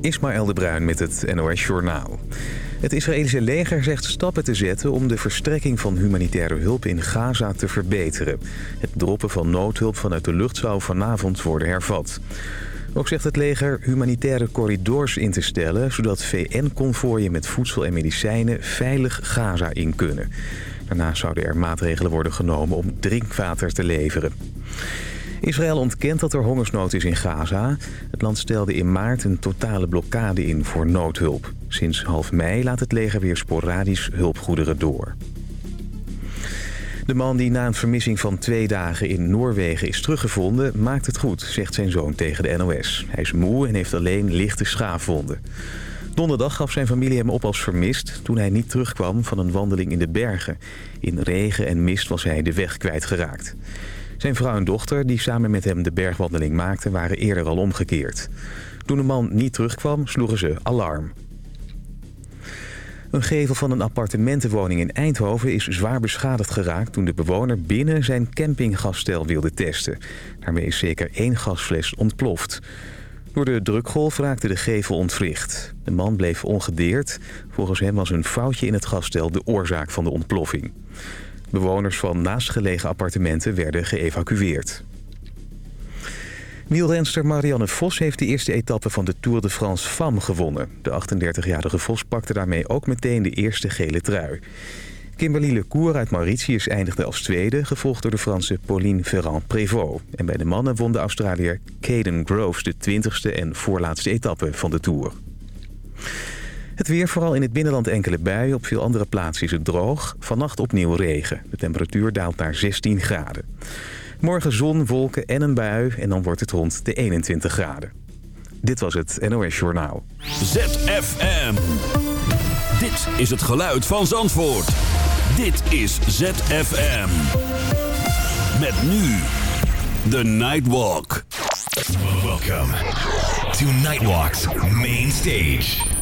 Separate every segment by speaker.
Speaker 1: Ismaël de Bruin met het NOS Journaal. Het Israëlische leger zegt stappen te zetten om de verstrekking van humanitaire hulp in Gaza te verbeteren. Het droppen van noodhulp vanuit de lucht zou vanavond worden hervat. Ook zegt het leger humanitaire corridors in te stellen... zodat VN-convooien met voedsel en medicijnen veilig Gaza in kunnen. Daarnaast zouden er maatregelen worden genomen om drinkwater te leveren. Israël ontkent dat er hongersnood is in Gaza. Het land stelde in maart een totale blokkade in voor noodhulp. Sinds half mei laat het leger weer sporadisch hulpgoederen door. De man die na een vermissing van twee dagen in Noorwegen is teruggevonden... maakt het goed, zegt zijn zoon tegen de NOS. Hij is moe en heeft alleen lichte schaafwonden. Donderdag gaf zijn familie hem op als vermist... toen hij niet terugkwam van een wandeling in de bergen. In regen en mist was hij de weg kwijtgeraakt. Zijn vrouw en dochter, die samen met hem de bergwandeling maakten... waren eerder al omgekeerd. Toen de man niet terugkwam, sloegen ze alarm. Een gevel van een appartementenwoning in Eindhoven is zwaar beschadigd geraakt... toen de bewoner binnen zijn campinggasstel wilde testen. Daarmee is zeker één gasfles ontploft. Door de drukgolf raakte de gevel ontwricht. De man bleef ongedeerd. Volgens hem was een foutje in het gasstel de oorzaak van de ontploffing. Bewoners van naastgelegen appartementen werden geëvacueerd. Wielrenster Marianne Vos heeft de eerste etappe van de Tour de France Femme gewonnen. De 38-jarige Vos pakte daarmee ook meteen de eerste gele trui. Kimberly Lecour uit Mauritius eindigde als tweede... gevolgd door de Franse Pauline Ferrand-Prévot. En bij de mannen won de Australiër Caden Groves de 20ste en voorlaatste etappe van de Tour. Het weer, vooral in het binnenland enkele buien. Op veel andere plaatsen is het droog. Vannacht opnieuw regen. De temperatuur daalt naar 16 graden. Morgen zon, wolken en een bui. En dan wordt het rond de 21 graden. Dit was het NOS Journaal.
Speaker 2: ZFM. Dit is het geluid van Zandvoort. Dit is ZFM. Met nu The Nightwalk.
Speaker 3: Welcome to Nightwalk's main stage.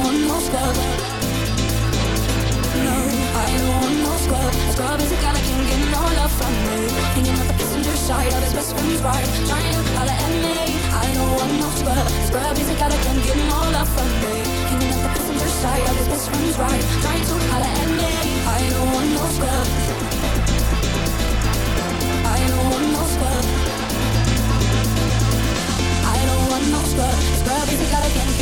Speaker 4: I don't want no scrub. Scrub is a guy that can get no
Speaker 5: love from me. Hanging out the passenger side of
Speaker 3: his best
Speaker 5: friend's ride, trying to holler at me. I don't want no
Speaker 4: scrub. Scrub is a
Speaker 6: guy that can get no love from. Hanging out the passenger side of his best friend's ride, trying to holler at me. I don't want no scrub. I don't want no scrub. I don't want no scrub. Scrub is a guy that can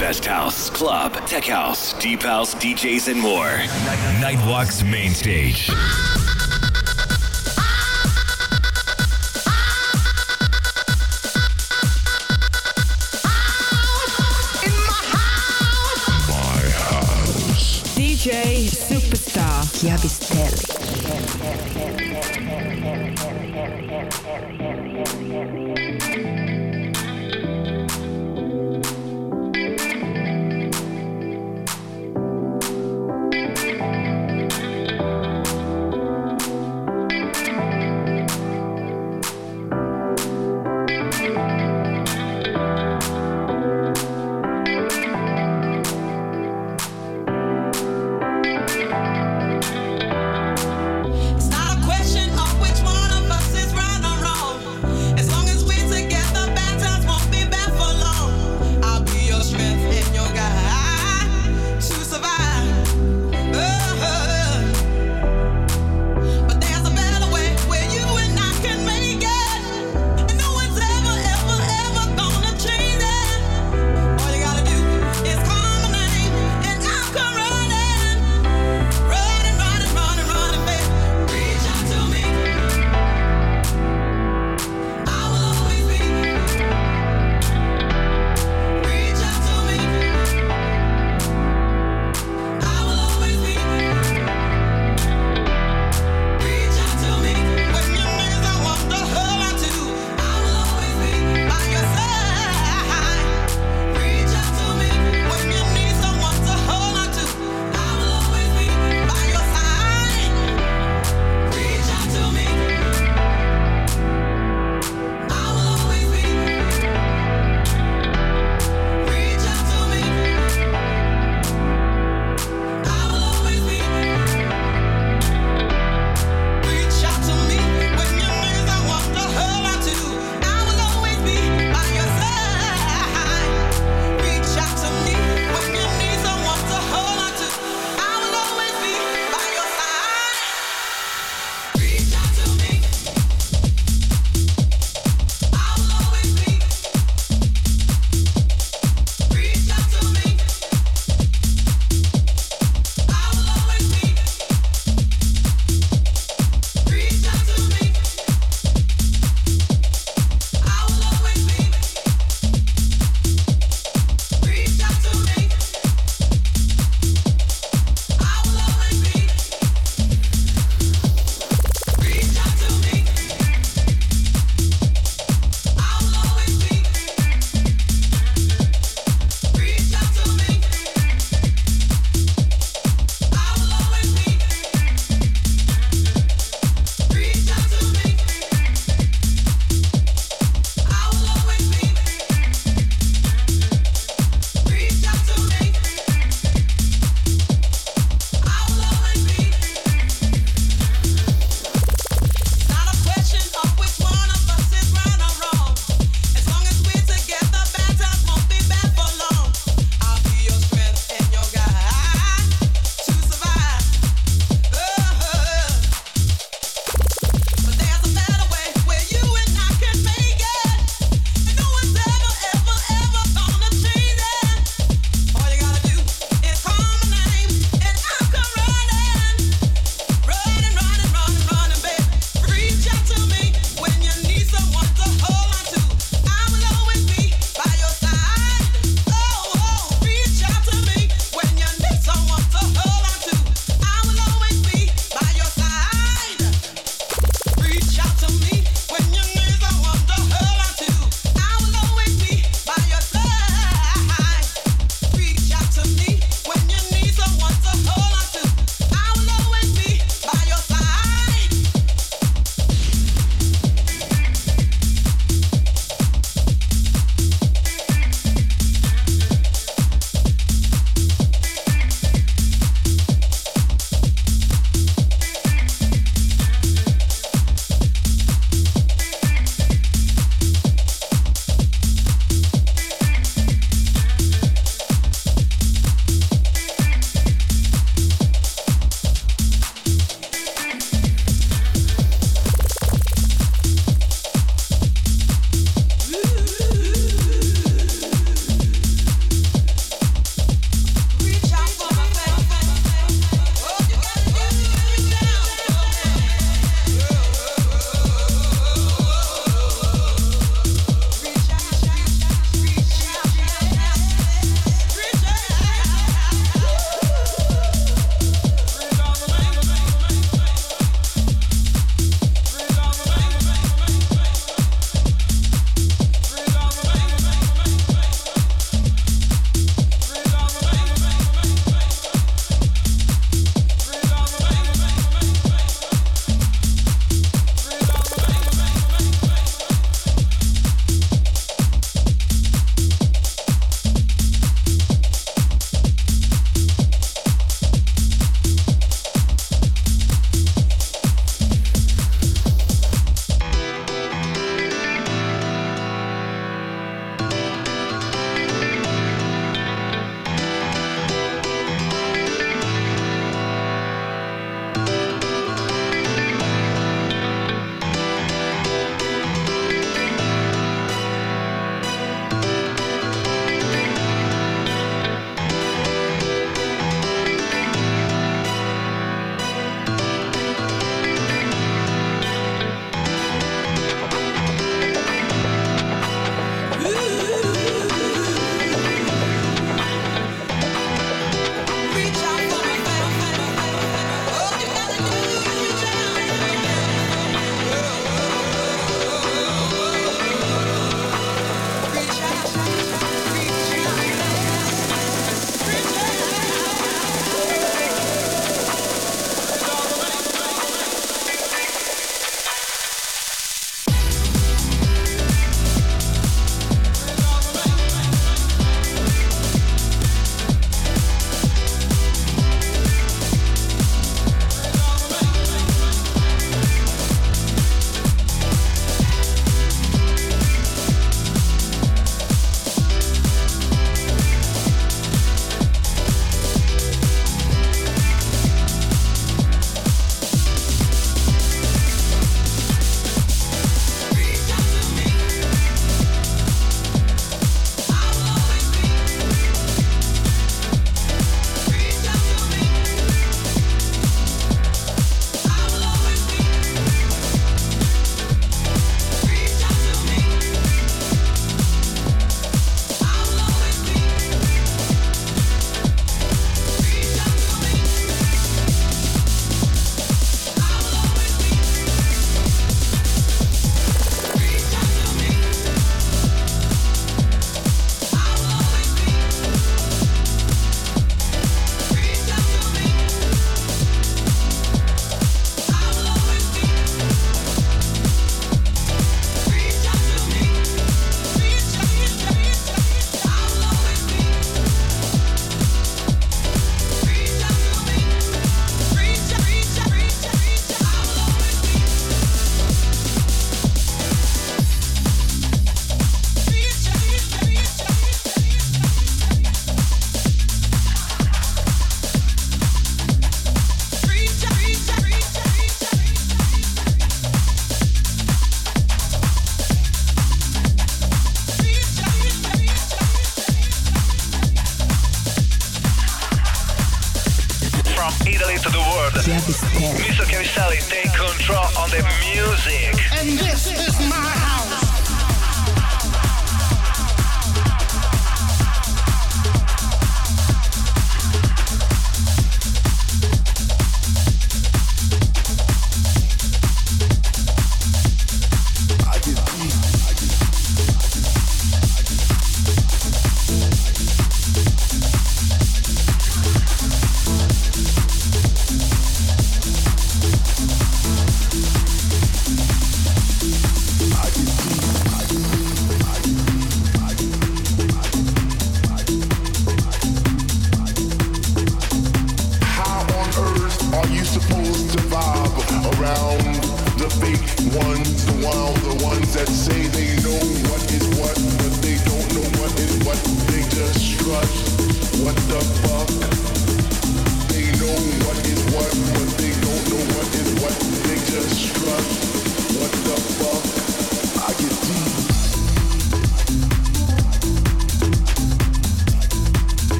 Speaker 6: best house, club, tech house, deep house, DJs, and more. Nightwalk's main stage.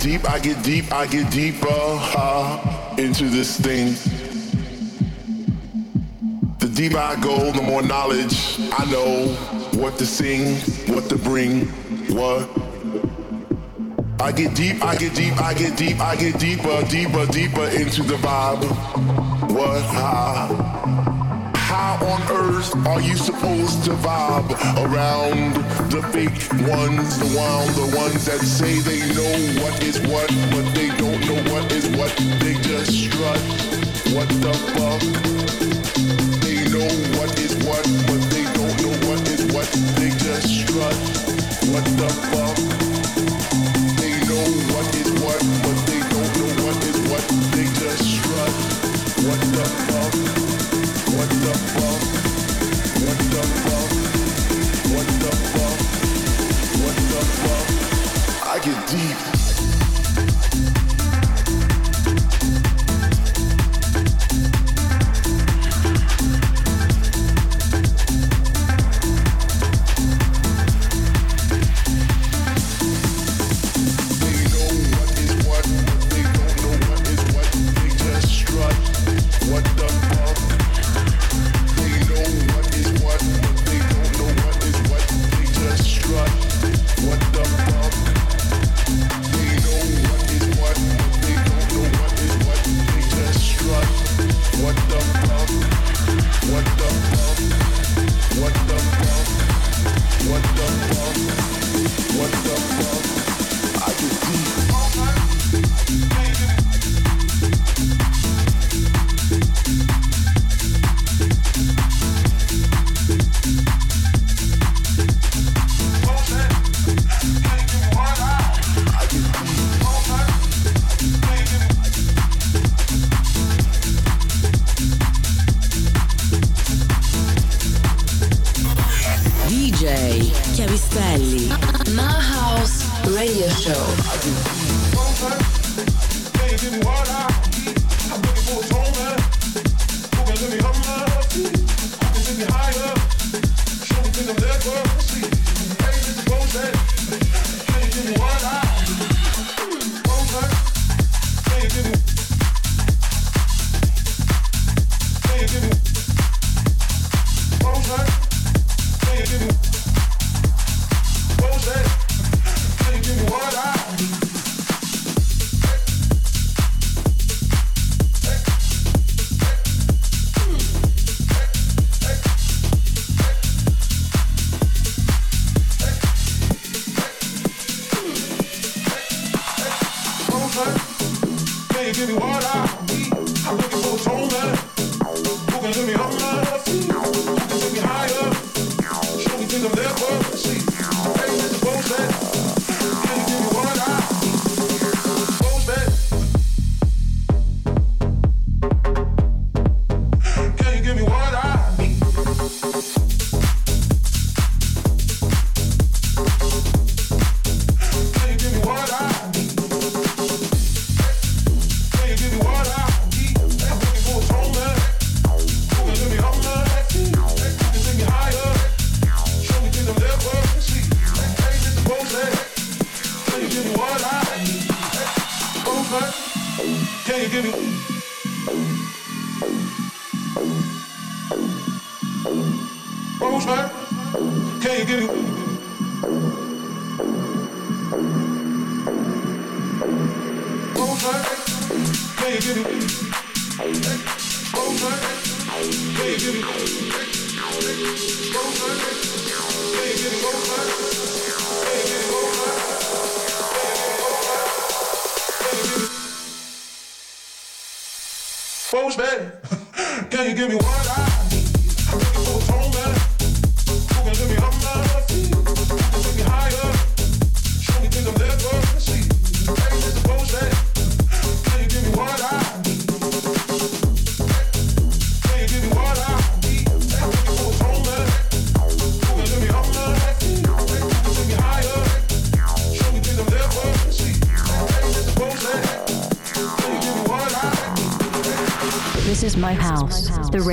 Speaker 6: deep, I get deep, I get deeper uh, into this thing. The deeper I go, the more knowledge I know what to sing, what to bring, what. I get deep, I get deep, I get deep, I get deeper, deeper, deeper into the vibe. What? Uh, on earth are you supposed to vibe around the fake ones, the wild, the ones that say they know what is what, but they don't know what is what? They just strut. What the fuck? They know what is what, but they don't know what is what. They just strut. What the fuck? get deep.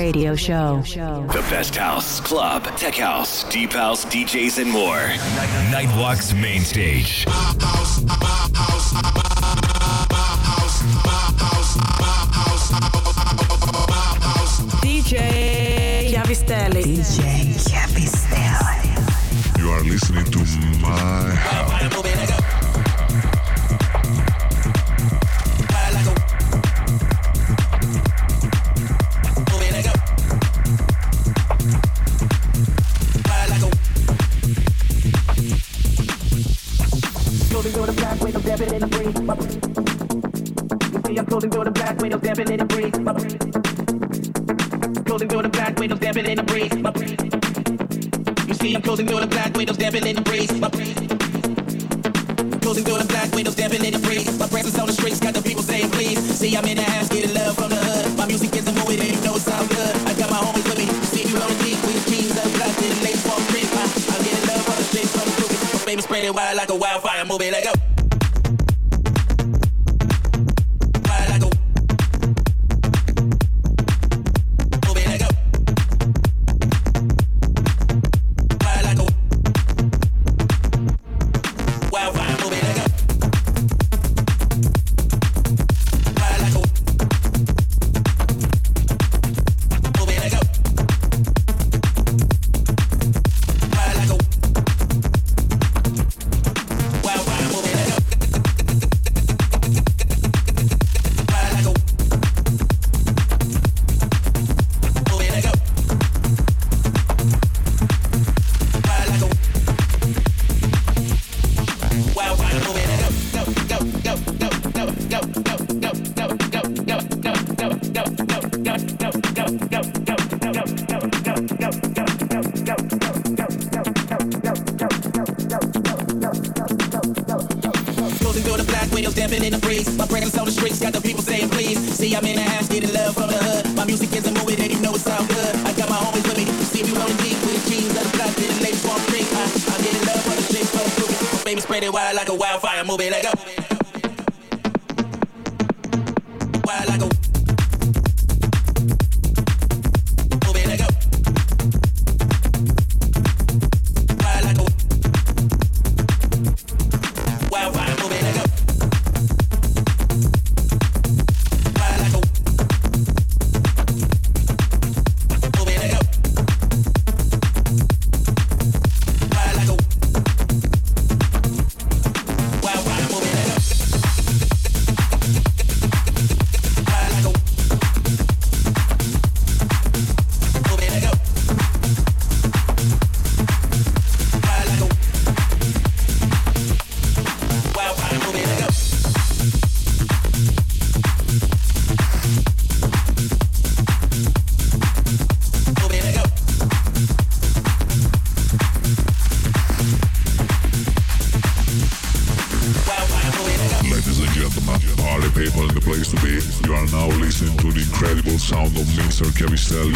Speaker 7: radio show.
Speaker 8: The
Speaker 3: best house, club, tech house, deep house, DJs, and more. Nightwalk's main stage.
Speaker 9: DJ Chiavistelli. DJ Chiavistelli.
Speaker 10: You are listening to my house.
Speaker 11: the black windows, damping in the breeze. Closing through the black windows, damping in the breeze. My presence on the streets got the people saying please. See, I'm in the house, getting love from the hood. My music is a movie, they know it's all good. I got my homies with me. See you on the deep, with jeans up, the and lace for free. I'm getting love on the streets from the cookies. My fame is spreading wild like a wildfire, moving like a. spread it wild like a wildfire. Move it like a.
Speaker 12: Jerry Sally.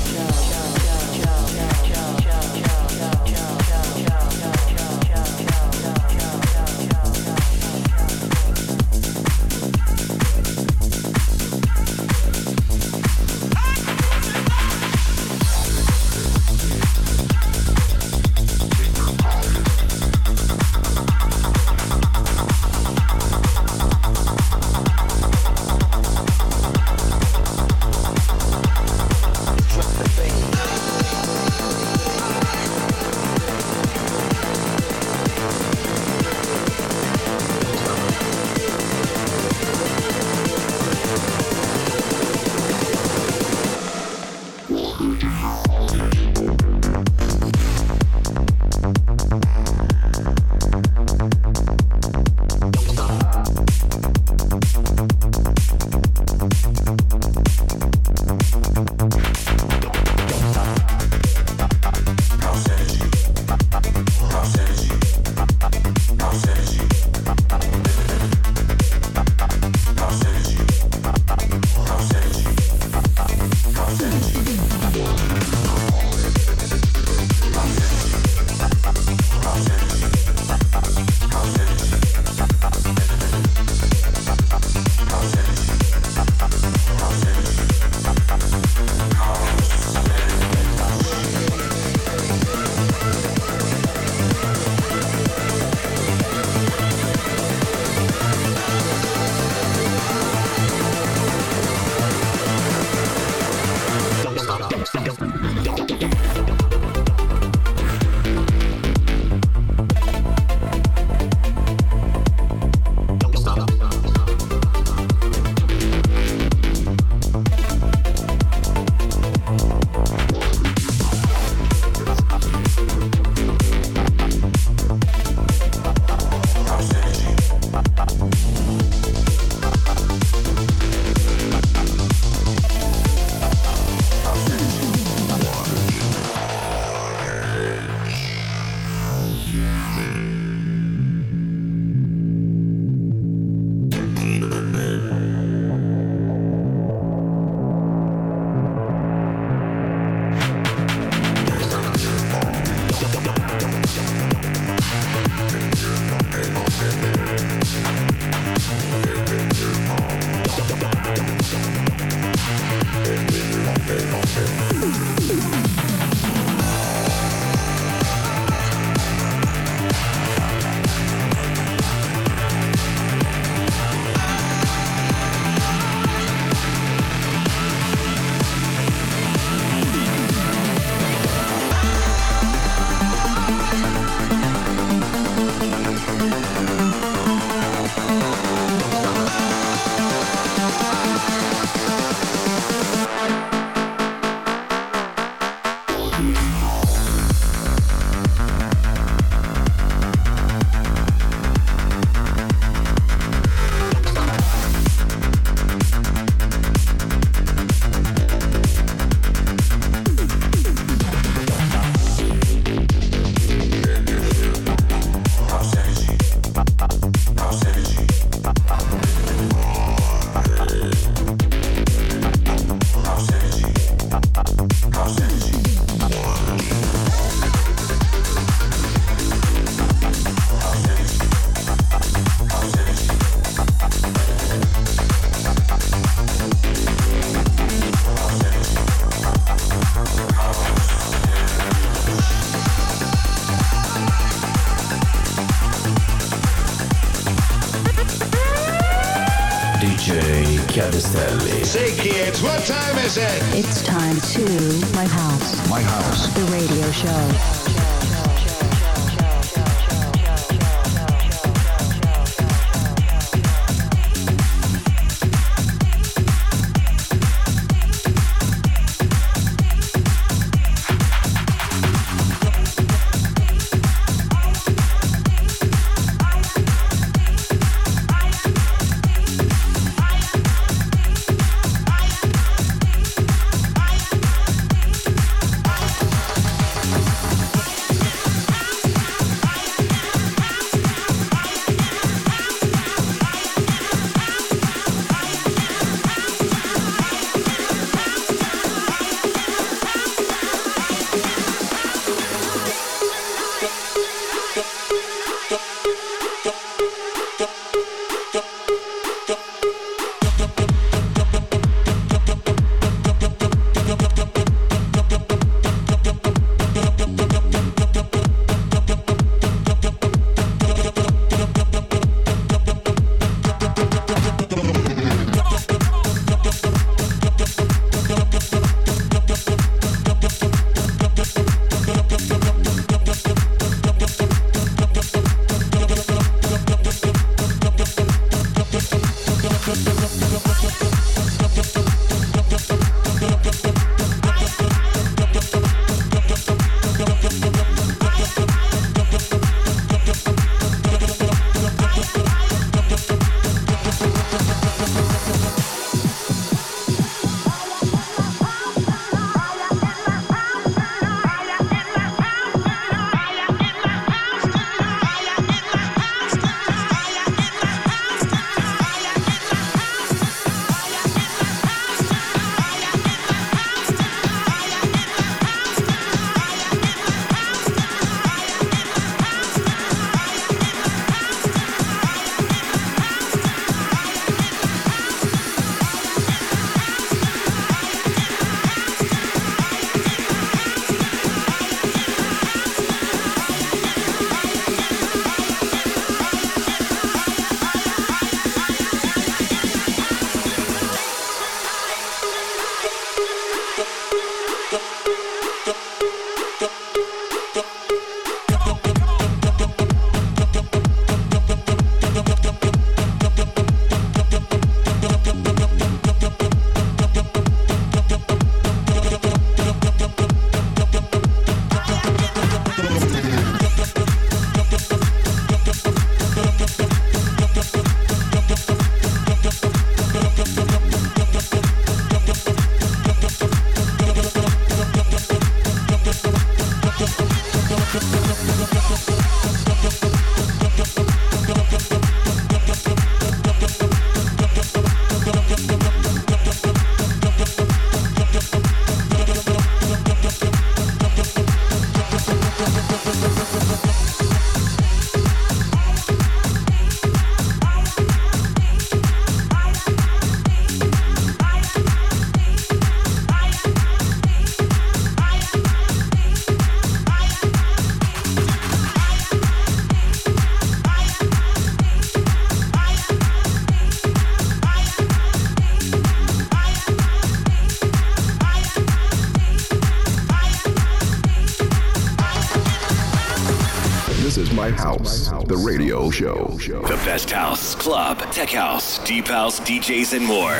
Speaker 3: best house, club, tech house, deep house, DJs, and more.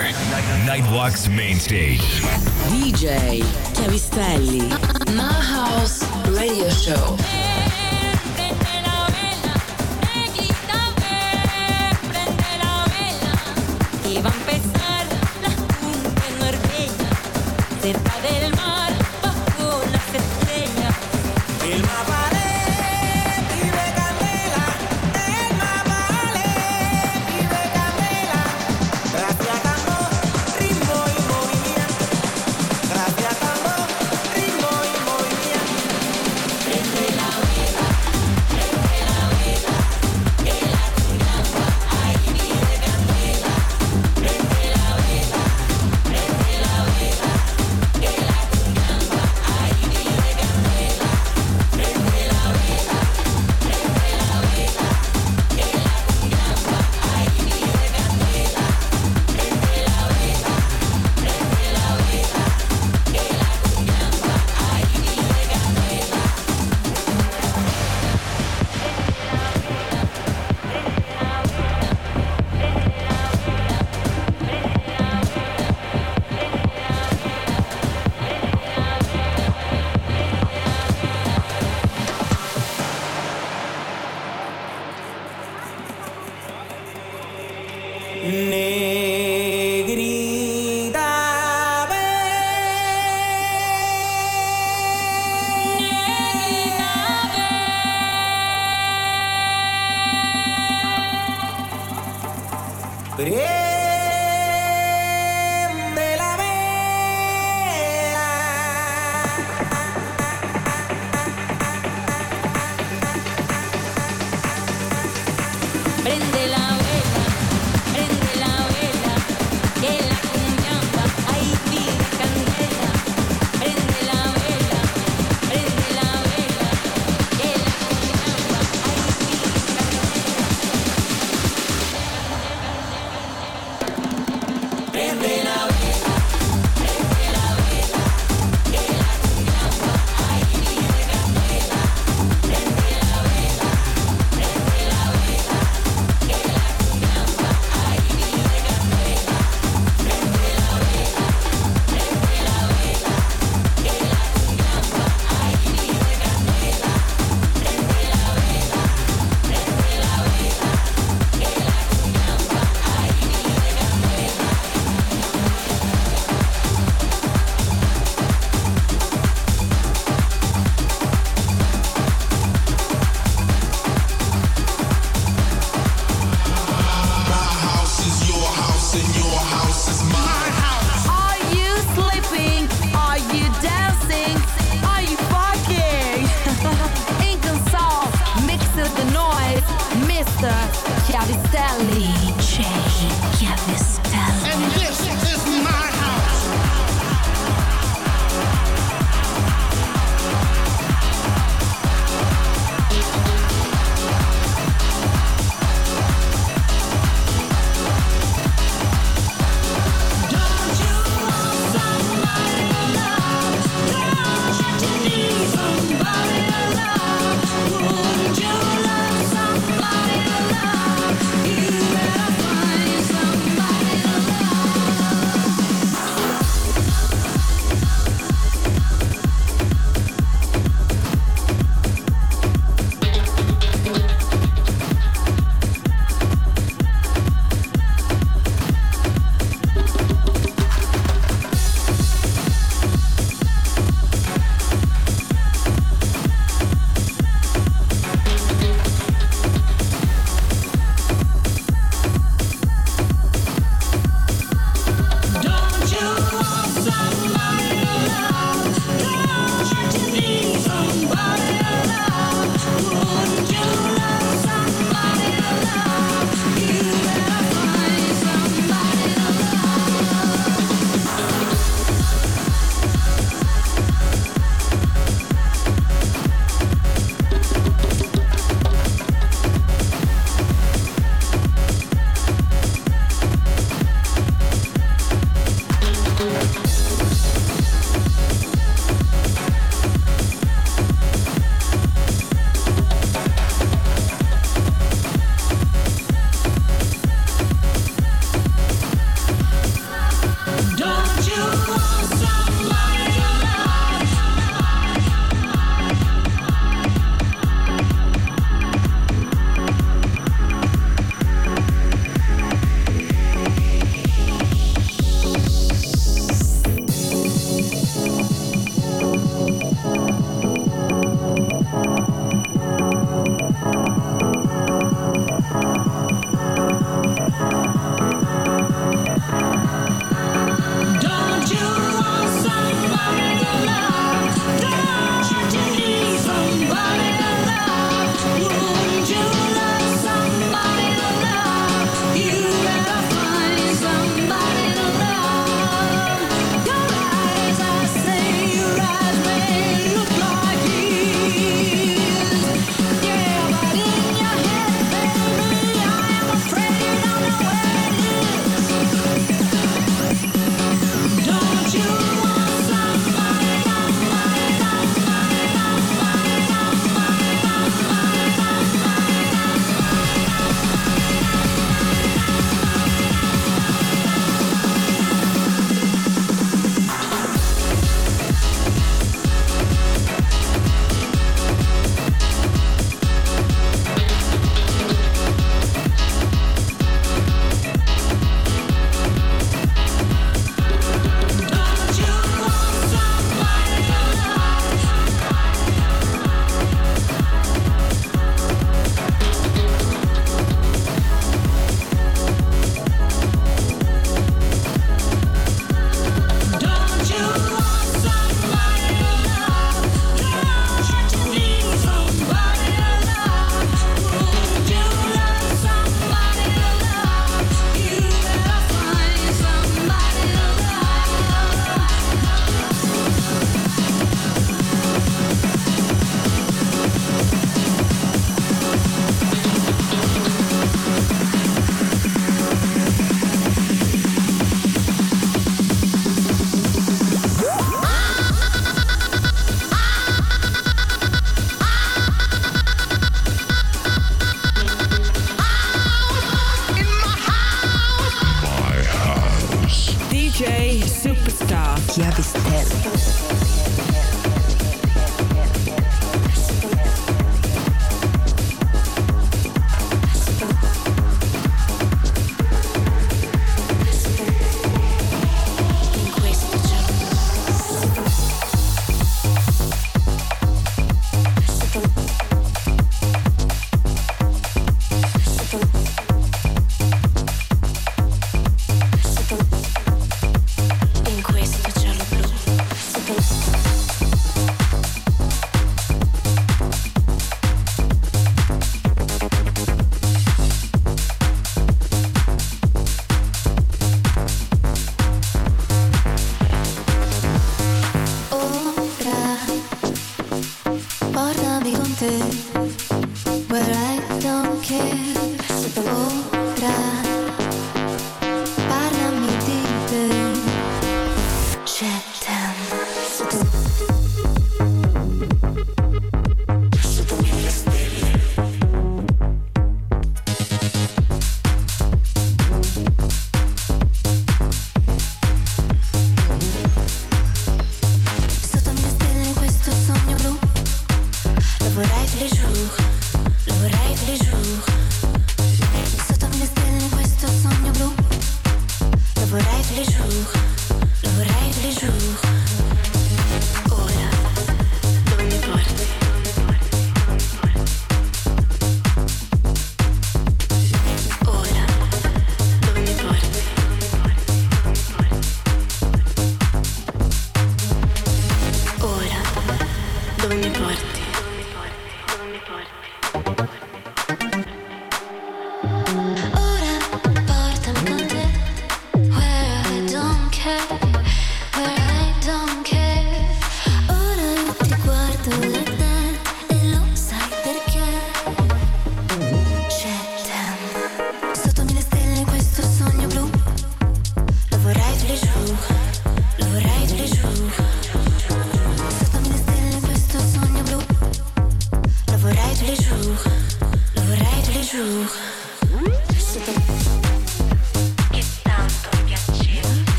Speaker 3: Nightwalk's main stage.
Speaker 7: DJ Chiavistelli. My House Radio Show.
Speaker 13: Se del mar.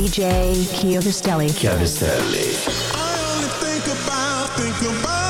Speaker 5: DJ
Speaker 14: Chiavistelli.
Speaker 6: Chiavistelli. I only think about, think about.